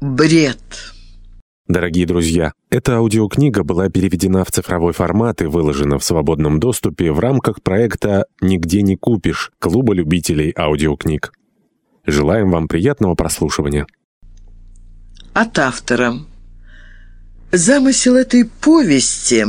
Бред. Дорогие друзья, эта аудиокнига была переведена в цифровой формат и выложена в свободном доступе в рамках проекта «Нигде не купишь» Клуба любителей аудиокниг. Желаем вам приятного прослушивания. От автора. Замысел этой повести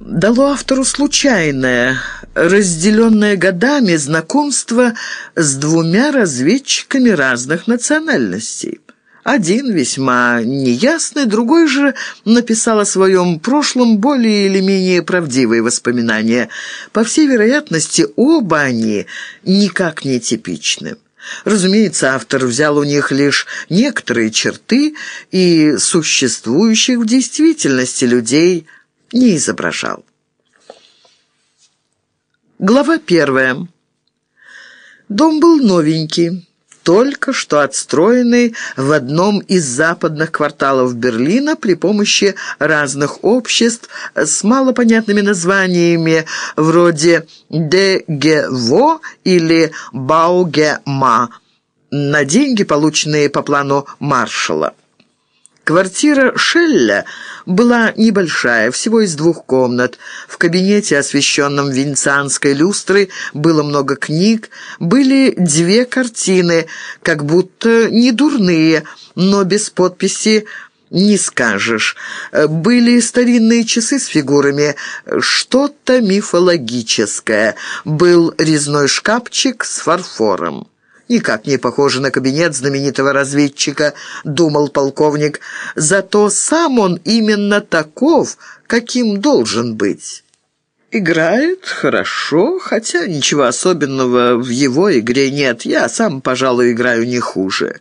дало автору случайное, разделенное годами знакомство с двумя разведчиками разных национальностей. Один весьма неясный, другой же написал о своем прошлом более или менее правдивые воспоминания. По всей вероятности, оба они никак не типичны. Разумеется, автор взял у них лишь некоторые черты и существующих в действительности людей не изображал. Глава первая. Дом был новенький только что отстроенный в одном из западных кварталов Берлина при помощи разных обществ с малопонятными названиями вроде «ДГВО» или «Баугема» на деньги, полученные по плану Маршалла. Квартира Шелля была небольшая, всего из двух комнат. В кабинете, освещенном венецианской люстрой, было много книг, были две картины, как будто не дурные, но без подписи не скажешь. Были старинные часы с фигурами, что-то мифологическое. Был резной шкафчик с фарфором. «Никак не похоже на кабинет знаменитого разведчика», — думал полковник. «Зато сам он именно таков, каким должен быть». Играет хорошо, хотя ничего особенного в его игре нет. Я сам, пожалуй, играю не хуже.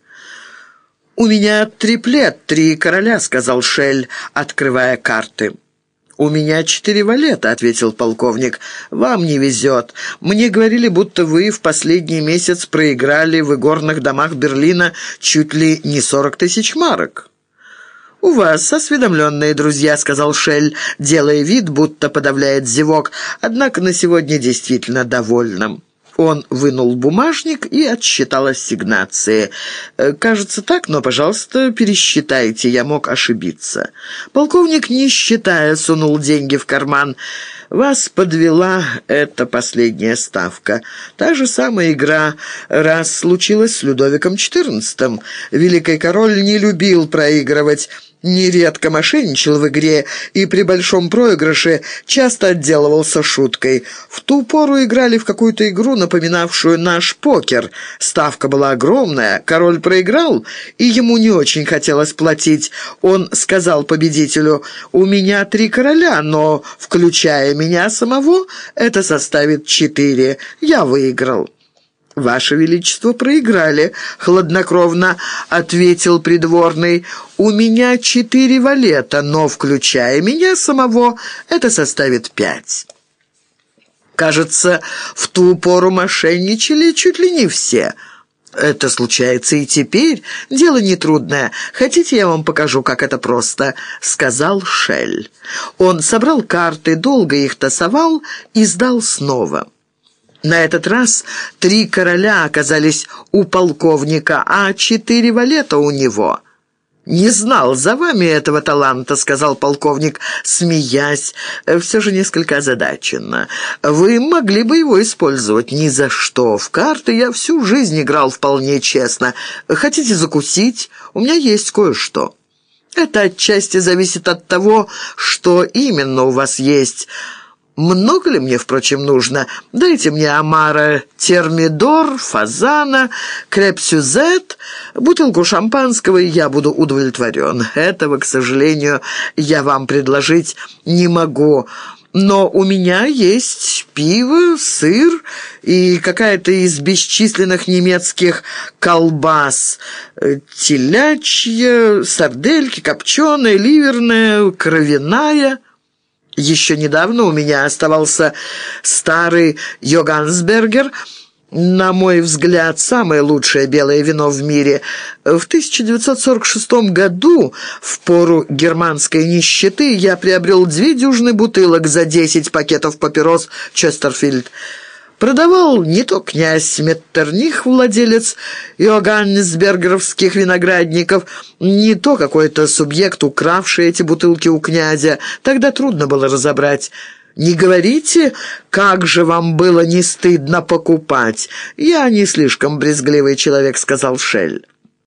«У меня триплет, три короля», — сказал Шель, открывая карты. «У меня четыре валета», — ответил полковник. «Вам не везет. Мне говорили, будто вы в последний месяц проиграли в игорных домах Берлина чуть ли не сорок тысяч марок». «У вас осведомленные друзья», — сказал Шель, делая вид, будто подавляет зевок, однако на сегодня действительно довольным. Он вынул бумажник и отсчитал ассигнации. «Э, «Кажется так, но, пожалуйста, пересчитайте, я мог ошибиться». Полковник, не считая, сунул деньги в карман. «Вас подвела эта последняя ставка. Та же самая игра, раз случилась с Людовиком XIV. Великий король не любил проигрывать» нередко мошенничал в игре и при большом проигрыше часто отделывался шуткой. В ту пору играли в какую-то игру, напоминавшую наш покер. Ставка была огромная, король проиграл, и ему не очень хотелось платить. Он сказал победителю, «У меня три короля, но, включая меня самого, это составит четыре. Я выиграл». «Ваше Величество проиграли», — хладнокровно ответил придворный. «У меня четыре валета, но, включая меня самого, это составит пять». Кажется, в ту пору мошенничали чуть ли не все. Это случается и теперь. Дело нетрудное. Хотите, я вам покажу, как это просто?» — сказал Шель. Он собрал карты, долго их тасовал и сдал снова. На этот раз три короля оказались у полковника, а четыре валета у него. «Не знал за вами этого таланта», — сказал полковник, смеясь, все же несколько озадаченно. «Вы могли бы его использовать ни за что. В карты я всю жизнь играл вполне честно. Хотите закусить? У меня есть кое-что». «Это отчасти зависит от того, что именно у вас есть». Много ли мне, впрочем, нужно? Дайте мне омара термидор, фазана, крепсюзет, бутылку шампанского, и я буду удовлетворен. Этого, к сожалению, я вам предложить не могу». Но у меня есть пиво, сыр и какая-то из бесчисленных немецких колбас. Телячья, сардельки, копченая, ливерная, кровяная. Еще недавно у меня оставался старый Йогансбергер, на мой взгляд, самое лучшее белое вино в мире. В 1946 году, в пору германской нищеты, я приобрел две дюжины бутылок за 10 пакетов папирос «Честерфильд». Продавал не то князь Меттерних, владелец иоганнесбергеровских виноградников, не то какой-то субъект, укравший эти бутылки у князя. Тогда трудно было разобрать. «Не говорите, как же вам было не стыдно покупать. Я не слишком брезгливый человек», — сказал Шель.